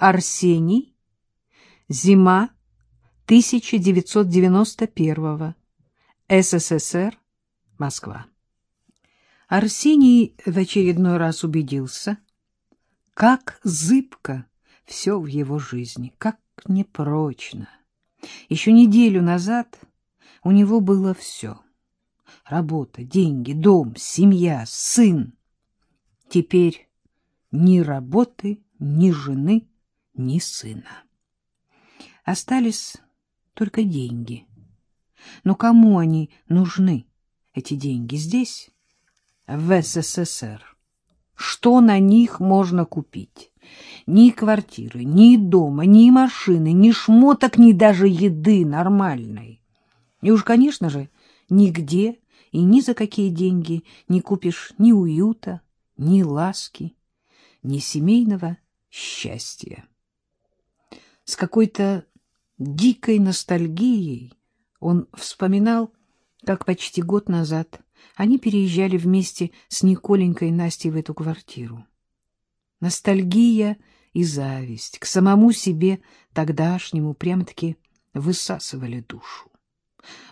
Арсений. Зима 1991 СССР. Москва. Арсений в очередной раз убедился, как зыбко все в его жизни, как непрочно. Еще неделю назад у него было все. Работа, деньги, дом, семья, сын. Теперь ни работы, ни жены, ни сына. Остались только деньги. Но кому они нужны, эти деньги, здесь, в СССР? Что на них можно купить? Ни квартиры, ни дома, ни машины, ни шмоток, ни даже еды нормальной. И уж, конечно же, нигде и ни за какие деньги не купишь ни уюта, ни ласки, ни семейного счастья. С какой-то дикой ностальгией он вспоминал, как почти год назад они переезжали вместе с Николенькой Настей в эту квартиру. Ностальгия и зависть к самому себе тогдашнему прямо-таки высасывали душу.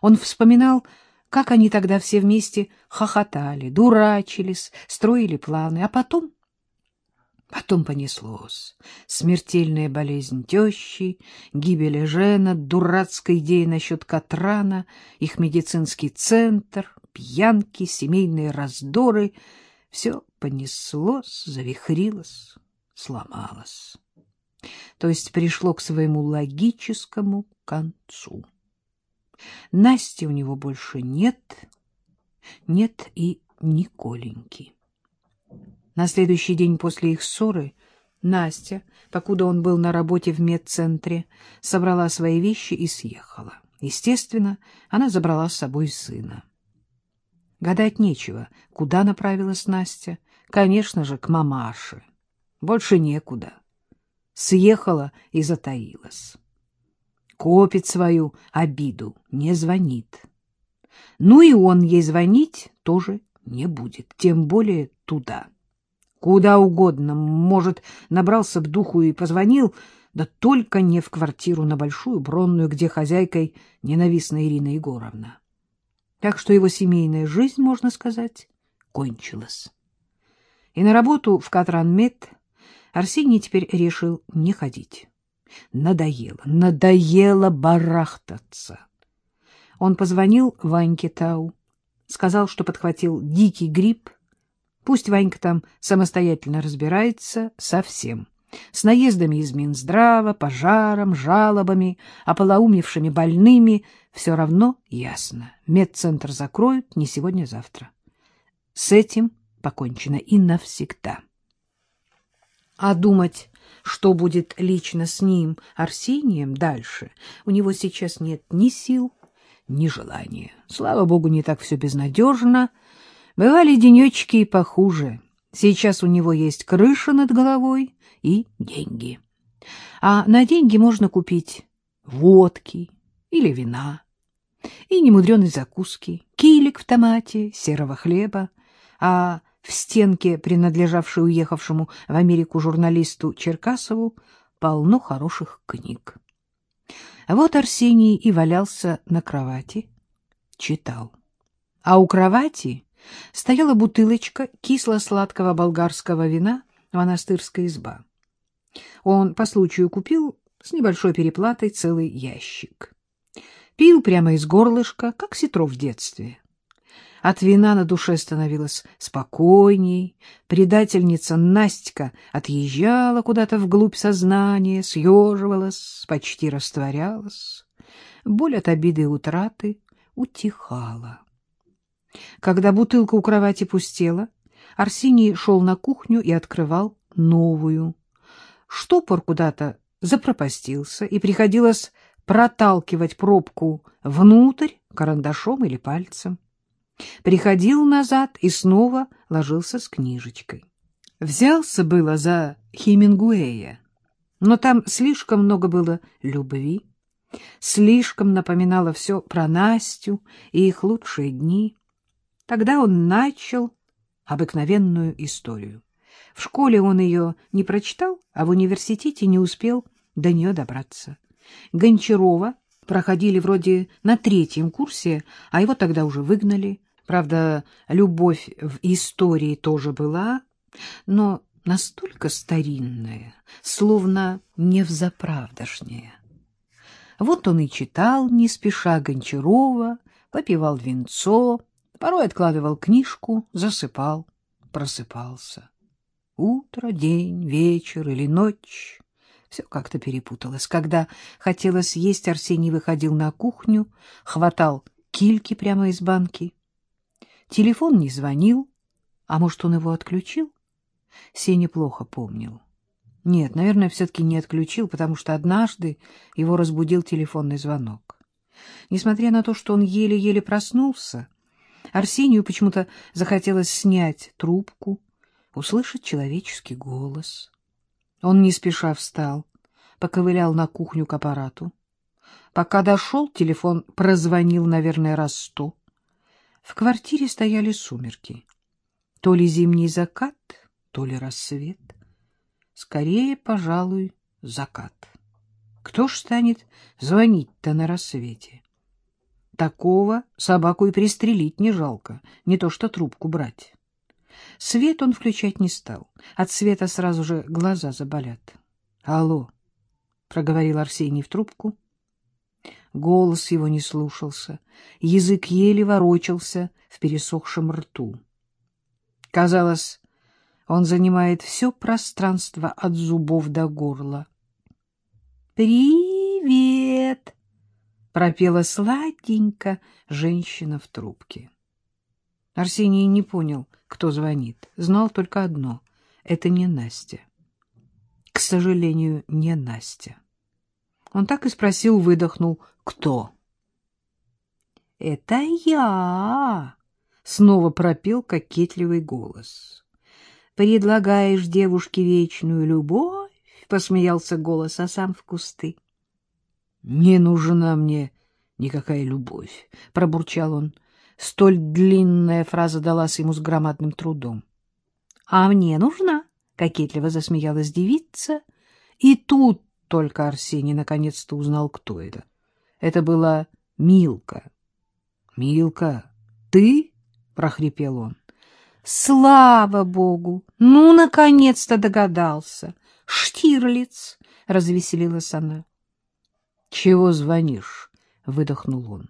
Он вспоминал, как они тогда все вместе хохотали, дурачились, строили планы, а потом Потом понеслось. Смертельная болезнь тещи, гибель Жена, дурацкая идея насчет Катрана, их медицинский центр, пьянки, семейные раздоры. Все понеслось, завихрилось, сломалось. То есть пришло к своему логическому концу. Насти у него больше нет, нет и Николеньки. На следующий день после их ссоры Настя, покуда он был на работе в медцентре, собрала свои вещи и съехала. Естественно, она забрала с собой сына. Гадать нечего, куда направилась Настя. Конечно же, к мамаше. Больше некуда. Съехала и затаилась. Копит свою обиду, не звонит. Ну и он ей звонить тоже не будет, тем более туда. Куда угодно, может, набрался в духу и позвонил, да только не в квартиру на Большую Бронную, где хозяйкой ненавистная Ирина Егоровна. Так что его семейная жизнь, можно сказать, кончилась. И на работу в Катранмед Арсений теперь решил не ходить. Надоело, надоело барахтаться. Он позвонил Ваньке Тау, сказал, что подхватил дикий грипп, Пусть Ванька там самостоятельно разбирается со всем. С наездами из Минздрава, пожаром, жалобами, ополоумевшими больными. Все равно ясно. Медцентр закроют не сегодня-завтра. С этим покончено и навсегда. А думать, что будет лично с ним, Арсением, дальше, у него сейчас нет ни сил, ни желания. Слава богу, не так все безнадежно, — Бывали денечки и похуже. Сейчас у него есть крыша над головой и деньги. А на деньги можно купить водки или вина, и немудреной закуски, килик в томате, серого хлеба, а в стенке, принадлежавшей уехавшему в Америку журналисту Черкасову, полно хороших книг. Вот Арсений и валялся на кровати, читал. А у кровати стояла бутылочка кисло-сладкого болгарского вина «Монастырская изба». Он по случаю купил с небольшой переплатой целый ящик. Пил прямо из горлышка, как ситро в детстве. От вина на душе становилось спокойней, предательница Настя отъезжала куда-то вглубь сознания, съеживалась, почти растворялась. Боль от обиды и утраты утихала. Когда бутылка у кровати пустела, Арсений шел на кухню и открывал новую. Штопор куда-то запропастился, и приходилось проталкивать пробку внутрь карандашом или пальцем. Приходил назад и снова ложился с книжечкой. Взялся было за Хемингуэя, но там слишком много было любви, слишком напоминало все про Настю и их лучшие дни. Тогда он начал обыкновенную историю. В школе он ее не прочитал, а в университете не успел до нее добраться. Гончарова проходили вроде на третьем курсе, а его тогда уже выгнали. Правда, любовь в истории тоже была, но настолько старинная, словно не взаправдошняя. Вот он и читал, не спеша, Гончарова, попивал винцо, порой откладывал книжку, засыпал, просыпался. Утро, день, вечер или ночь — все как-то перепуталось. Когда хотелось есть, Арсений выходил на кухню, хватал кильки прямо из банки. Телефон не звонил, а может, он его отключил? Сеня плохо помнил. Нет, наверное, все-таки не отключил, потому что однажды его разбудил телефонный звонок. Несмотря на то, что он еле-еле проснулся, Арсению почему-то захотелось снять трубку, услышать человеческий голос. Он не спеша встал, поковылял на кухню к аппарату. Пока дошел, телефон прозвонил, наверное, раз сто. В квартире стояли сумерки. То ли зимний закат, то ли рассвет. Скорее, пожалуй, закат. Кто ж станет звонить-то на рассвете? Такого собаку и пристрелить не жалко, не то что трубку брать. Свет он включать не стал. От света сразу же глаза заболят. — Алло, — проговорил Арсений в трубку. Голос его не слушался, язык еле ворочался в пересохшем рту. Казалось, он занимает все пространство от зубов до горла. «Привет!» — пропела сладенько женщина в трубке. Арсений не понял, кто звонит. Знал только одно — это не Настя. К сожалению, не Настя. Он так и спросил, выдохнул, кто? — Это я! — снова пропел кокетливый голос. — Предлагаешь девушке вечную любовь? — посмеялся голос, а сам в кусты. — Не нужна мне никакая любовь, — пробурчал он. Столь длинная фраза далась ему с громадным трудом. — А мне нужна, — кокетливо засмеялась девица. И тут только Арсений наконец-то узнал, кто это. Это была Милка. — Милка, ты? — прохрипел он. — Слава богу! Ну, наконец-то догадался. Штирлиц! — развеселилась она. — Чего звонишь? — выдохнул он.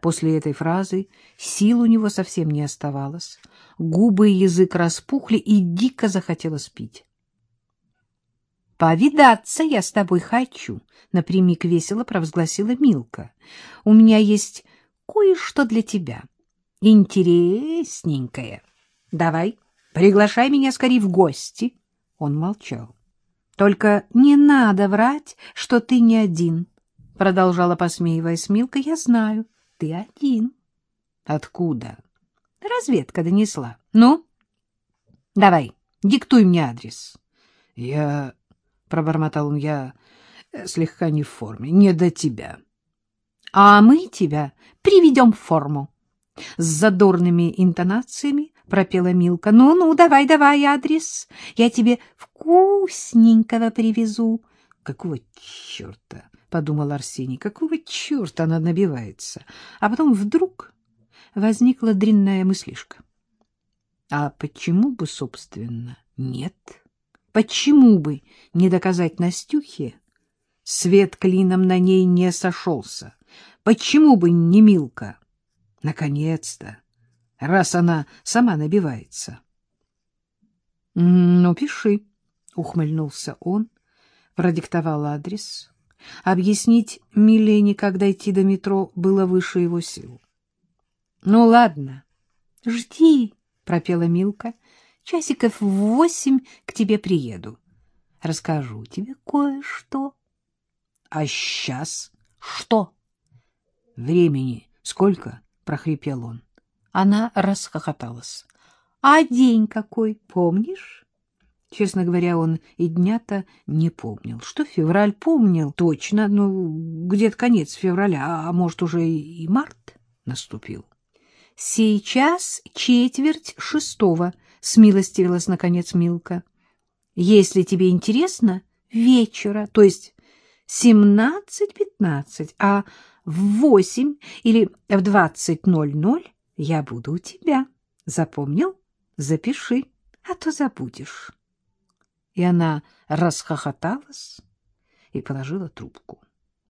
После этой фразы сил у него совсем не оставалось. Губы и язык распухли, и дико захотелось пить. — Повидаться я с тобой хочу, — напрямик весело провозгласила Милка. — У меня есть кое-что для тебя. Интересненькое. Давай, приглашай меня скорее в гости. Он молчал. — Только не надо врать, что ты не один, — продолжала, посмеиваясь Милка. — Я знаю. — ты один. Откуда? Разведка донесла. Ну, давай, диктуй мне адрес. Я, пробормотал он, я слегка не в форме, не до тебя. А мы тебя приведем в форму. С задорными интонациями пропела Милка. Ну-ну, давай-давай адрес. Я тебе вкусненького привезу. Какого черта? — подумал Арсений. Какого черта она набивается? А потом вдруг возникла дрянная мыслишка. А почему бы, собственно, нет? Почему бы не доказать Настюхе? Свет клином на ней не сошелся. Почему бы не Милка? Наконец-то, раз она сама набивается. — Ну, пиши, — ухмыльнулся он, продиктовал адрес. Объяснить Милене, как дойти до метро, было выше его сил. — Ну, ладно, жди, — пропела Милка. — Часиков в восемь к тебе приеду. Расскажу тебе кое-что. — А сейчас что? — Времени сколько? — прохрипел он. Она расхохоталась. — А день какой, помнишь? Честно говоря, он и дня-то не помнил. Что февраль помнил точно, ну, где-то конец февраля, а может, уже и март наступил. Сейчас четверть шестого, — смилостивилась, наконец, Милка. — Если тебе интересно, вечера, то есть семнадцать-пятнадцать, а в восемь или в двадцать ноль-ноль я буду у тебя. Запомнил? Запиши, а то забудешь. И она расхохоталась и положила трубку.